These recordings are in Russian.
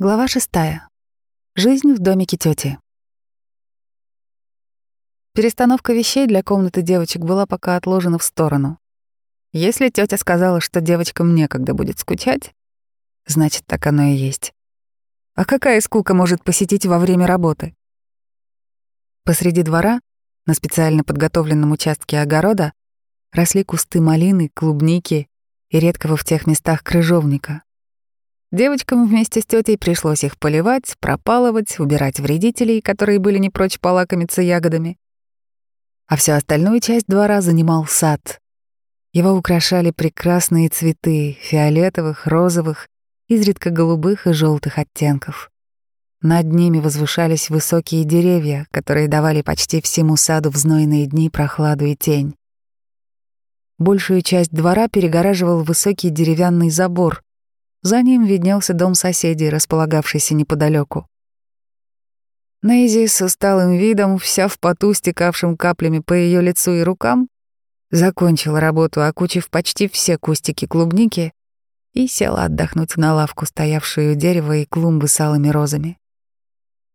Глава шестая. Жизнь в домике тети. Перестановка вещей для комнаты девочек была пока отложена в сторону. Если тетя сказала, что девочкам некогда будет скучать, значит, так оно и есть. А какая скука может посетить во время работы? Посреди двора, на специально подготовленном участке огорода, росли кусты малины, клубники и редкого в тех местах крыжовника — Девочкам вместе с тетей пришлось их поливать, пропалывать, убирать вредителей, которые были не прочь полакомиться ягодами. А всю остальную часть двора занимал сад. Его украшали прекрасные цветы фиолетовых, розовых, изредка голубых и желтых оттенков. Над ними возвышались высокие деревья, которые давали почти всему саду в знойные дни прохладу и тень. Большую часть двора перегораживал высокий деревянный забор, за ним виднелся дом соседей, располагавшийся неподалеку. Нейзи с усталым видом, вся в поту, стекавшим каплями по ее лицу и рукам, закончила работу, окучив почти все кустики клубники и села отдохнуть на лавку, стоявшую у дерева и клумбы с алыми розами.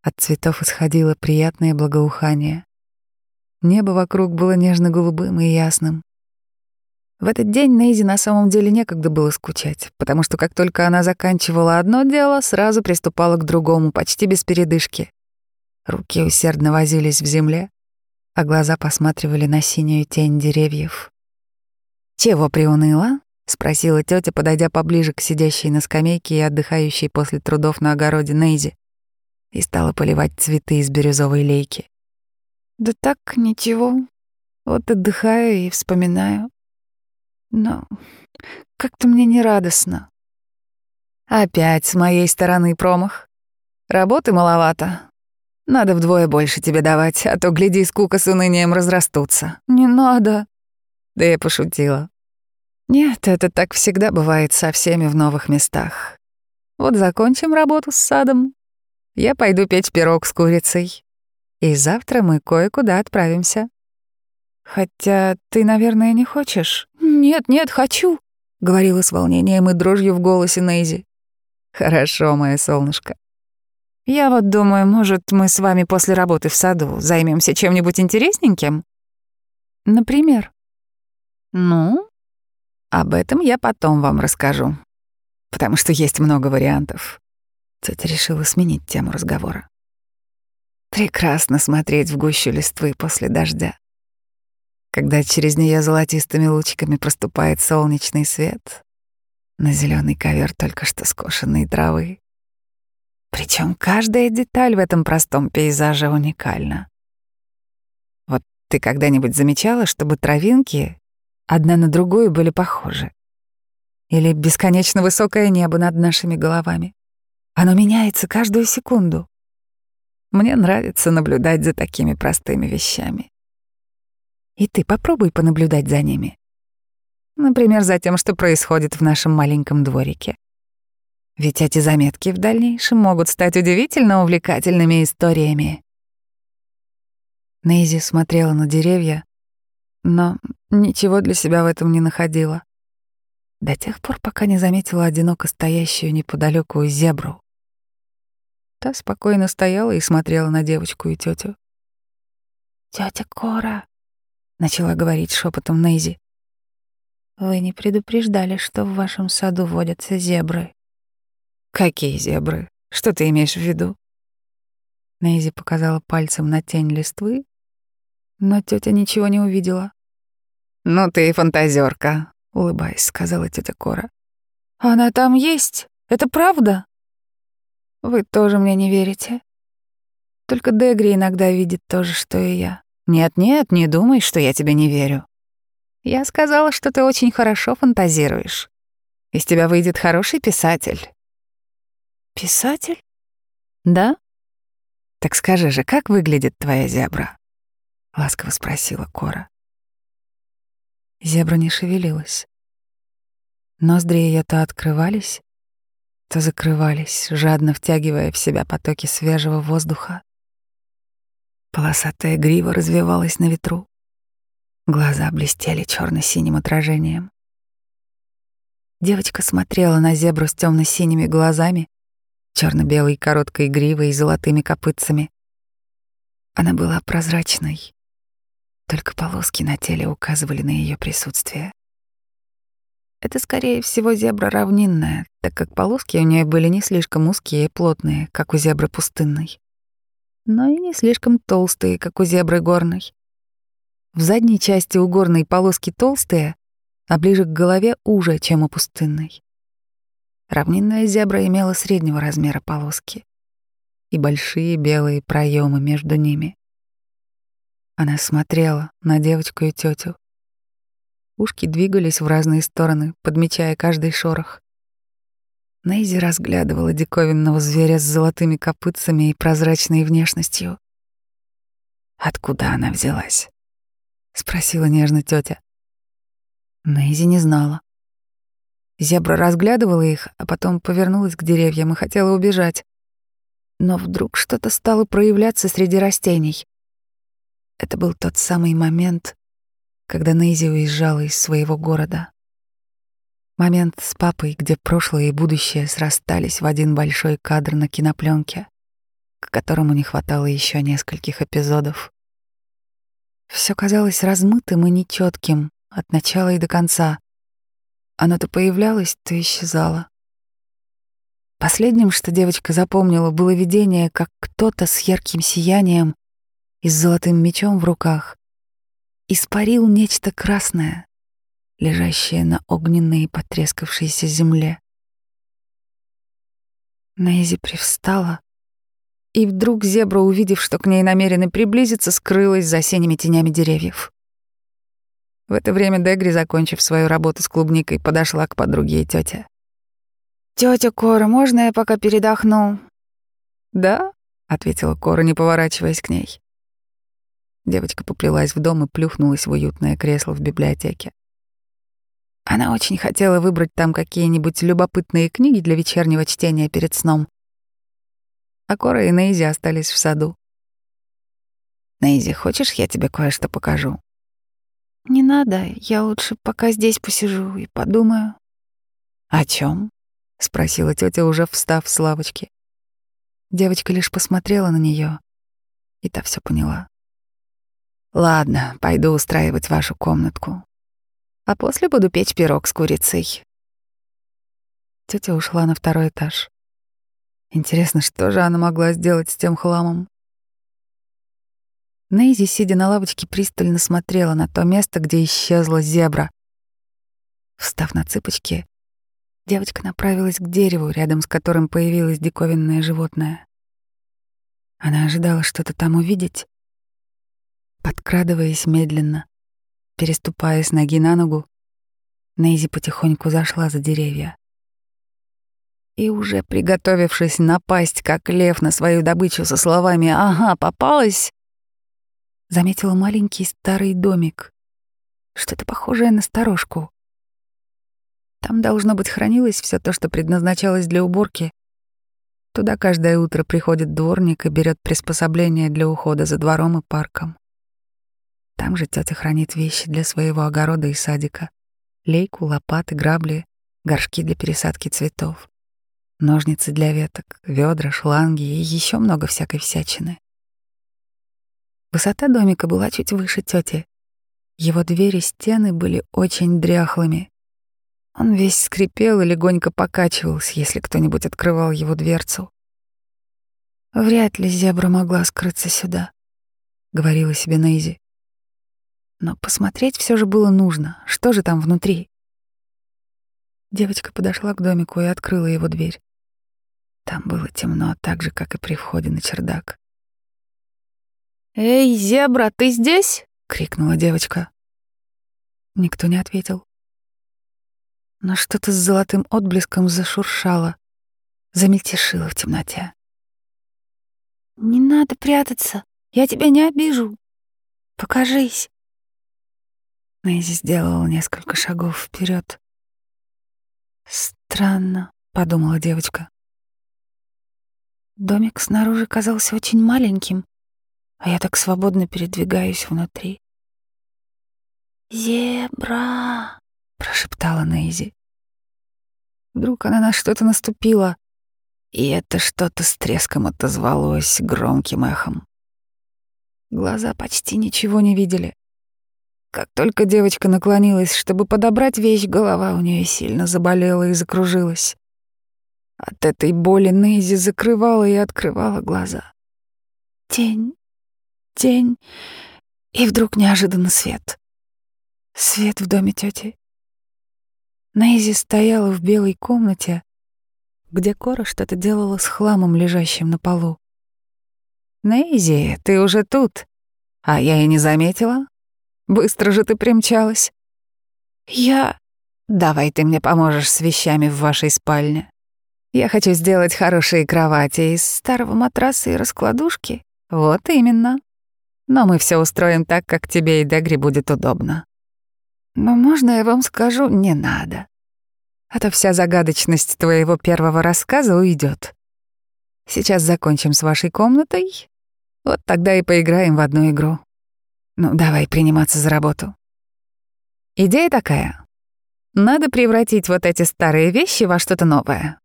От цветов исходило приятное благоухание. Небо вокруг было нежно-голубым и ясным. В этот день Нейзи на самом деле некогда было скучать, потому что как только она заканчивала одно дело, сразу приступала к другому, почти без передышки. Руки усердно возились в земле, а глаза посматривали на синюю тень деревьев. «Чего приуныла?» — спросила тетя, подойдя поближе к сидящей на скамейке и отдыхающей после трудов на огороде Нейзи, и стала поливать цветы из бирюзовой лейки. «Да так, ничего. Вот отдыхаю и вспоминаю. Но как-то мне не радостно. Опять с моей стороны промах. Работы маловато. Надо вдвое больше тебе давать, а то, гляди, скука с унынием разрастутся. Не надо. Да я пошутила. Нет, это так всегда бывает со всеми в новых местах. Вот закончим работу с садом. Я пойду печь пирог с курицей. И завтра мы кое-куда отправимся. Хотя ты, наверное, не хочешь. Нет, нет, хочу, говорила с волнением и дрожью в голосе Нейзи. Хорошо, мое солнышко. Я вот думаю, может, мы с вами после работы в саду займемся чем-нибудь интересненьким? Например? Ну, об этом я потом вам расскажу, потому что есть много вариантов. Тетя решила сменить тему разговора. Прекрасно смотреть в гущу листвы после дождя когда через нее золотистыми лучиками проступает солнечный свет на зеленый ковер только что скошенной травы. Причем каждая деталь в этом простом пейзаже уникальна. Вот ты когда-нибудь замечала, чтобы травинки одна на другую были похожи? Или бесконечно высокое небо над нашими головами? Оно меняется каждую секунду. Мне нравится наблюдать за такими простыми вещами. И ты попробуй понаблюдать за ними. Например, за тем, что происходит в нашем маленьком дворике. Ведь эти заметки в дальнейшем могут стать удивительно увлекательными историями. Нейзи смотрела на деревья, но ничего для себя в этом не находила. До тех пор, пока не заметила одиноко стоящую неподалеку зебру. Та спокойно стояла и смотрела на девочку и тетю. Тетя Кора, начала говорить шепотом Нейзи. Вы не предупреждали, что в вашем саду водятся зебры. Какие зебры? Что ты имеешь в виду? Нейзи показала пальцем на тень листвы, но тетя ничего не увидела. Ну ты и фантазерка, улыбаясь, сказала тетя Кора. Она там есть. Это правда? Вы тоже мне не верите. Только Дегри иногда видит то же, что и я. Нет-нет, не думай, что я тебе не верю. Я сказала, что ты очень хорошо фантазируешь. Из тебя выйдет хороший писатель. Писатель? Да? Так скажи же, как выглядит твоя зебра? Ласково спросила Кора. Зебра не шевелилась. Ноздри ее то открывались, то закрывались, жадно втягивая в себя потоки свежего воздуха. Полосатая грива развивалась на ветру. Глаза блестели черно-синим отражением. Девочка смотрела на зебру с темно-синими глазами черно-белой короткой гривой и золотыми копытцами. Она была прозрачной, только полоски на теле указывали на ее присутствие. Это, скорее всего, зебра равнинная, так как полоски у нее были не слишком узкие и плотные, как у зебры пустынной, но и не слишком толстые, как у зебры горной. В задней части у горной полоски толстые, а ближе к голове уже, чем у пустынной. Равнинная зебра имела среднего размера полоски и большие белые проемы между ними. Она смотрела на девочку и тетю. Ушки двигались в разные стороны, подмечая каждый шорох. Нейзи разглядывала диковинного зверя с золотыми копытцами и прозрачной внешностью. «Откуда она взялась?» — спросила нежно тетя. Нейзи не знала. Зебра разглядывала их, а потом повернулась к деревьям и хотела убежать. Но вдруг что-то стало проявляться среди растений. Это был тот самый момент, когда Нейзи уезжала из своего города. Момент с папой, где прошлое и будущее срастались в один большой кадр на кинопленке, к которому не хватало еще нескольких эпизодов. Все казалось размытым и нечетким от начала и до конца. Оно то появлялось, то исчезало. Последним, что девочка запомнила, было видение, как кто-то с ярким сиянием и с золотым мечом в руках испарил нечто красное, лежащее на огненной и потрескавшейся земле. Нейзи привстала, и вдруг зебра, увидев, что к ней намерены приблизиться, скрылась за синими тенями деревьев. В это время Дегри, закончив свою работу с клубникой, подошла к подруге и тете. «Тётя Кора, можно я пока передохну?» «Да», — ответила Кора, не поворачиваясь к ней. Девочка поплелась в дом и плюхнулась в уютное кресло в библиотеке. Она очень хотела выбрать там какие-нибудь любопытные книги для вечернего чтения перед сном. А Кора и Нейзи остались в саду. «Нейзи, хочешь, я тебе кое-что покажу?» «Не надо, я лучше пока здесь посижу и подумаю». «О чем? — спросила тетя, уже встав с лавочки. Девочка лишь посмотрела на нее, и та все поняла. «Ладно, пойду устраивать вашу комнатку, а после буду печь пирог с курицей». Тетя ушла на второй этаж. Интересно, что же она могла сделать с тем хламом? Нейзи, сидя на лавочке, пристально смотрела на то место, где исчезла зебра. Встав на цыпочки, девочка направилась к дереву, рядом с которым появилось диковинное животное. Она ожидала что-то там увидеть. Подкрадываясь медленно, переступая с ноги на ногу, Нейзи потихоньку зашла за деревья. И уже приготовившись напасть, как лев, на свою добычу со словами «Ага, попалась», заметила маленький старый домик, что-то похожее на сторожку. Там, должно быть, хранилось все то, что предназначалось для уборки. Туда каждое утро приходит дворник и берет приспособления для ухода за двором и парком. Там же тетя хранит вещи для своего огорода и садика. Лейку, лопаты, грабли, горшки для пересадки цветов, ножницы для веток, ведра, шланги и еще много всякой всячины. Высота домика была чуть выше тети. Его двери стены были очень дряхлыми. Он весь скрипел и легонько покачивался, если кто-нибудь открывал его дверцу. «Вряд ли зебра могла скрыться сюда», — говорила себе Нейзи. Но посмотреть все же было нужно. Что же там внутри? Девочка подошла к домику и открыла его дверь. Там было темно, так же, как и при входе на чердак. «Эй, зебра, ты здесь?» — крикнула девочка. Никто не ответил но что-то с золотым отблеском зашуршало, замельтешило в темноте. «Не надо прятаться, я тебя не обижу. Покажись». Нэйзи сделала несколько шагов вперед. «Странно», — подумала девочка. Домик снаружи казался очень маленьким, а я так свободно передвигаюсь внутри. «Зебра!» прошептала Нейзи. Вдруг она на что-то наступила, И это что-то с треском отозвалось громким эхом. Глаза почти ничего не видели. Как только девочка наклонилась, чтобы подобрать вещь, голова у нее сильно заболела и закружилась. От этой боли Нейзи закрывала и открывала глаза. Тень, тень, и вдруг неожиданно свет. Свет в доме тети. Нейзи стояла в белой комнате, где Кора что-то делала с хламом, лежащим на полу. «Нейзи, ты уже тут? А я и не заметила. Быстро же ты примчалась». «Я...» «Давай ты мне поможешь с вещами в вашей спальне. Я хочу сделать хорошие кровати из старого матраса и раскладушки. Вот именно. Но мы все устроим так, как тебе и Дегри будет удобно. Но можно я вам скажу, не надо. А то вся загадочность твоего первого рассказа уйдет. Сейчас закончим с вашей комнатой. Вот тогда и поиграем в одну игру. Ну, давай приниматься за работу. Идея такая. Надо превратить вот эти старые вещи во что-то новое.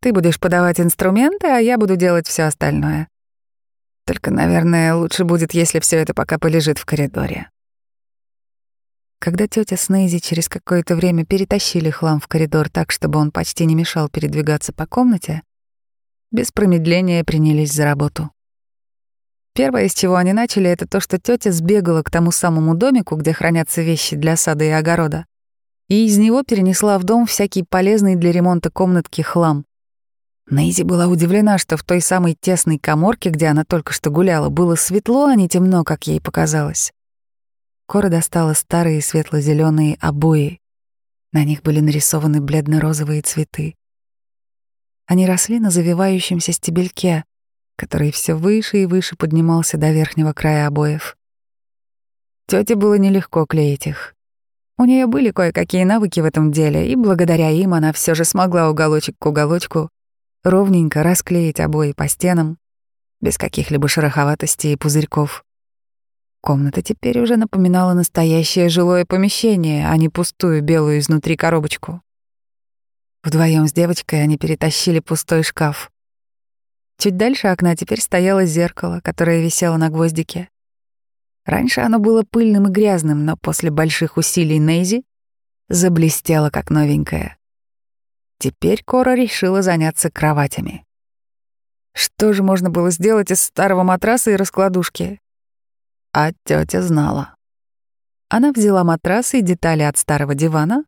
Ты будешь подавать инструменты, а я буду делать все остальное. Только, наверное, лучше будет, если все это пока полежит в коридоре. Когда тетя с Нейзи через какое-то время перетащили хлам в коридор так, чтобы он почти не мешал передвигаться по комнате, без промедления принялись за работу. Первое, с чего они начали, это то, что тетя сбегала к тому самому домику, где хранятся вещи для сада и огорода, и из него перенесла в дом всякий полезный для ремонта комнатки хлам. Нейзи была удивлена, что в той самой тесной коморке, где она только что гуляла, было светло, а не темно, как ей показалось. Кора достала старые светло зеленые обои. На них были нарисованы бледно-розовые цветы. Они росли на завивающемся стебельке, который все выше и выше поднимался до верхнего края обоев. Тете было нелегко клеить их. У нее были кое-какие навыки в этом деле, и благодаря им она все же смогла уголочек к уголочку ровненько расклеить обои по стенам, без каких-либо шероховатостей и пузырьков. Комната теперь уже напоминала настоящее жилое помещение, а не пустую белую изнутри коробочку. Вдвоем с девочкой они перетащили пустой шкаф. Чуть дальше окна теперь стояло зеркало, которое висело на гвоздике. Раньше оно было пыльным и грязным, но после больших усилий Нейзи заблестело как новенькое. Теперь Кора решила заняться кроватями. Что же можно было сделать из старого матраса и раскладушки? А тетя знала. Она взяла матрас и детали от старого дивана.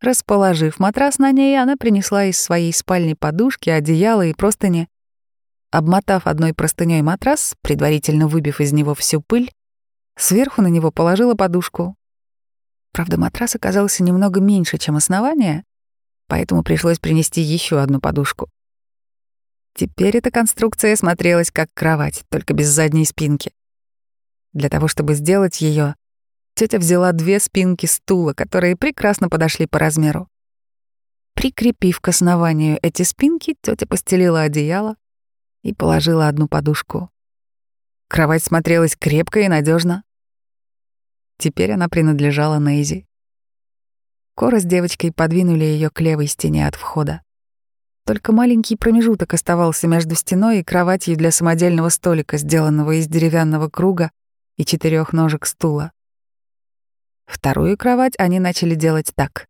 Расположив матрас на ней, она принесла из своей спальни подушки, одеяло и простыни. Обмотав одной простыней матрас, предварительно выбив из него всю пыль, сверху на него положила подушку. Правда, матрас оказался немного меньше, чем основание, поэтому пришлось принести еще одну подушку. Теперь эта конструкция смотрелась как кровать, только без задней спинки. Для того, чтобы сделать ее, тетя взяла две спинки стула, которые прекрасно подошли по размеру. Прикрепив к основанию эти спинки, тетя постелила одеяло и положила одну подушку. Кровать смотрелась крепко и надежно. Теперь она принадлежала Нейзи. Кора с девочкой подвинули ее к левой стене от входа. Только маленький промежуток оставался между стеной и кроватью для самодельного столика, сделанного из деревянного круга и четырех ножек стула. Вторую кровать они начали делать так.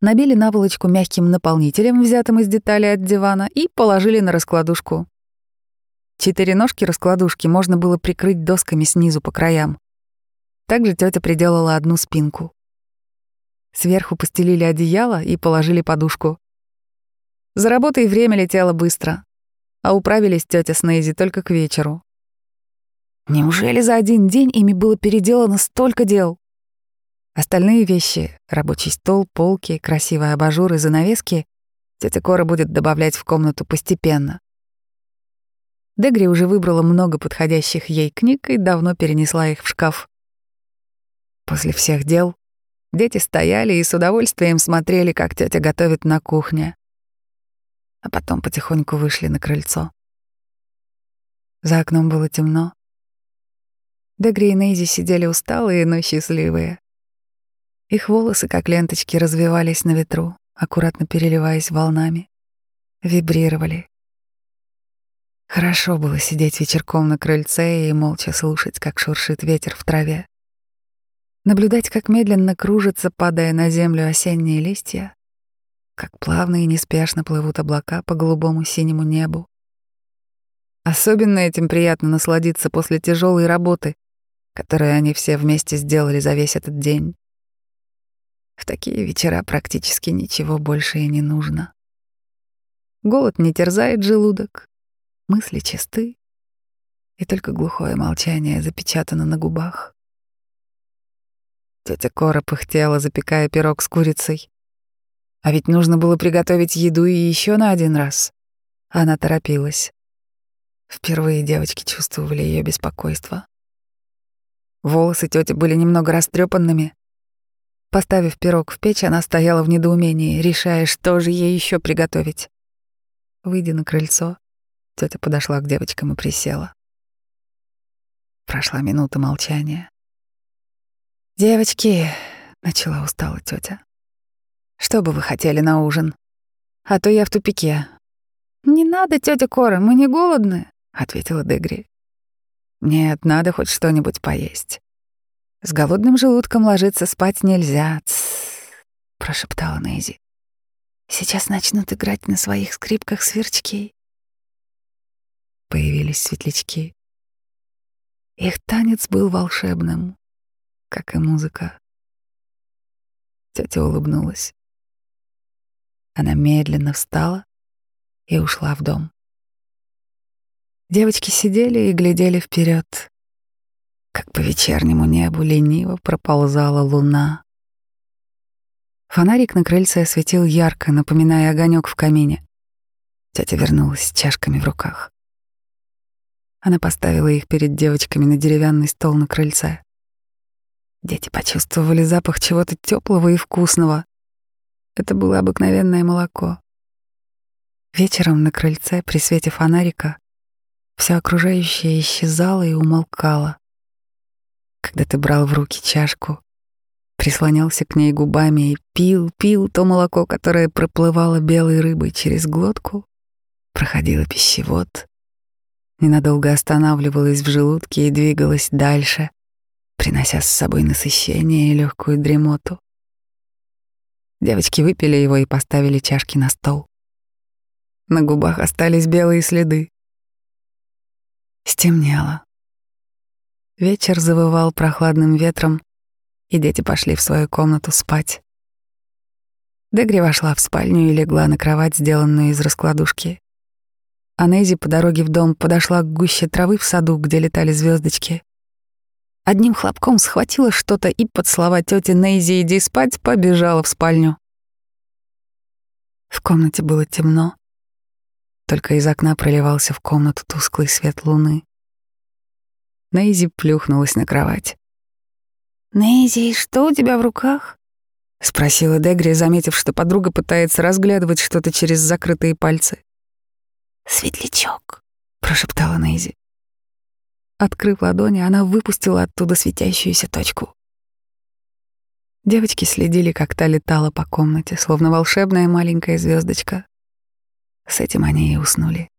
Набили наволочку мягким наполнителем, взятым из детали от дивана, и положили на раскладушку. Четыре ножки раскладушки можно было прикрыть досками снизу по краям. Также тетя приделала одну спинку. Сверху постелили одеяло и положили подушку. За работой время летело быстро, а управились тетя с Нейзи только к вечеру. Неужели за один день ими было переделано столько дел? Остальные вещи — рабочий стол, полки, красивые абажуры, занавески — тетя Кора будет добавлять в комнату постепенно. Дегри уже выбрала много подходящих ей книг и давно перенесла их в шкаф. После всех дел дети стояли и с удовольствием смотрели, как тетя готовит на кухне. А потом потихоньку вышли на крыльцо. За окном было темно. Дегри и Нейзи сидели усталые, но счастливые. Их волосы, как ленточки, развивались на ветру, аккуратно переливаясь волнами. Вибрировали, Хорошо было сидеть вечерком на крыльце и молча слушать, как шуршит ветер в траве. Наблюдать, как медленно кружатся, падая на землю осенние листья, как плавно и неспешно плывут облака по голубому синему небу. Особенно этим приятно насладиться после тяжелой работы, которую они все вместе сделали за весь этот день. В такие вечера практически ничего больше и не нужно. Голод не терзает желудок, мысли чисты, и только глухое молчание запечатано на губах. Тетя Кора пыхтела, запекая пирог с курицей. А ведь нужно было приготовить еду и еще на один раз. Она торопилась. Впервые девочки чувствовали ее беспокойство. Волосы тети были немного растрепанными, Поставив пирог в печь, она стояла в недоумении, решая, что же ей еще приготовить. Выйдя на крыльцо, тетя подошла к девочкам и присела. Прошла минута молчания. «Девочки», — начала устала тетя, — «что бы вы хотели на ужин? А то я в тупике». «Не надо, тетя Кора, мы не голодны», — ответила Дегри. «Нет, надо хоть что-нибудь поесть. С голодным желудком ложиться спать нельзя, прошептала Нейзи. Сейчас начнут играть на своих скрипках сверчки. Появились светлячки. Их танец был волшебным, как и музыка. Тетя улыбнулась. Она медленно встала и ушла в дом. Девочки сидели и глядели вперед как по вечернему небу лениво проползала луна. Фонарик на крыльце осветил ярко, напоминая огонек в камине. Тетя вернулась с чашками в руках. Она поставила их перед девочками на деревянный стол на крыльце. Дети почувствовали запах чего-то теплого и вкусного. Это было обыкновенное молоко. Вечером на крыльце при свете фонарика все окружающее исчезало и умолкало когда ты брал в руки чашку, прислонялся к ней губами и пил, пил то молоко, которое проплывало белой рыбой через глотку, проходило пищевод, ненадолго останавливалось в желудке и двигалось дальше, принося с собой насыщение и легкую дремоту. Девочки выпили его и поставили чашки на стол. На губах остались белые следы. Стемнело. Вечер завывал прохладным ветром, и дети пошли в свою комнату спать. Дегри вошла в спальню и легла на кровать, сделанную из раскладушки. А Нейзи по дороге в дом подошла к гуще травы в саду, где летали звездочки. Одним хлопком схватила что-то и под слова тети Нейзи «иди спать» побежала в спальню. В комнате было темно. Только из окна проливался в комнату тусклый свет луны. Нейзи плюхнулась на кровать. «Нейзи, что у тебя в руках?» — спросила Дегри, заметив, что подруга пытается разглядывать что-то через закрытые пальцы. «Светлячок», — прошептала Нейзи. Открыв ладони, она выпустила оттуда светящуюся точку. Девочки следили, как та летала по комнате, словно волшебная маленькая звездочка. С этим они и уснули.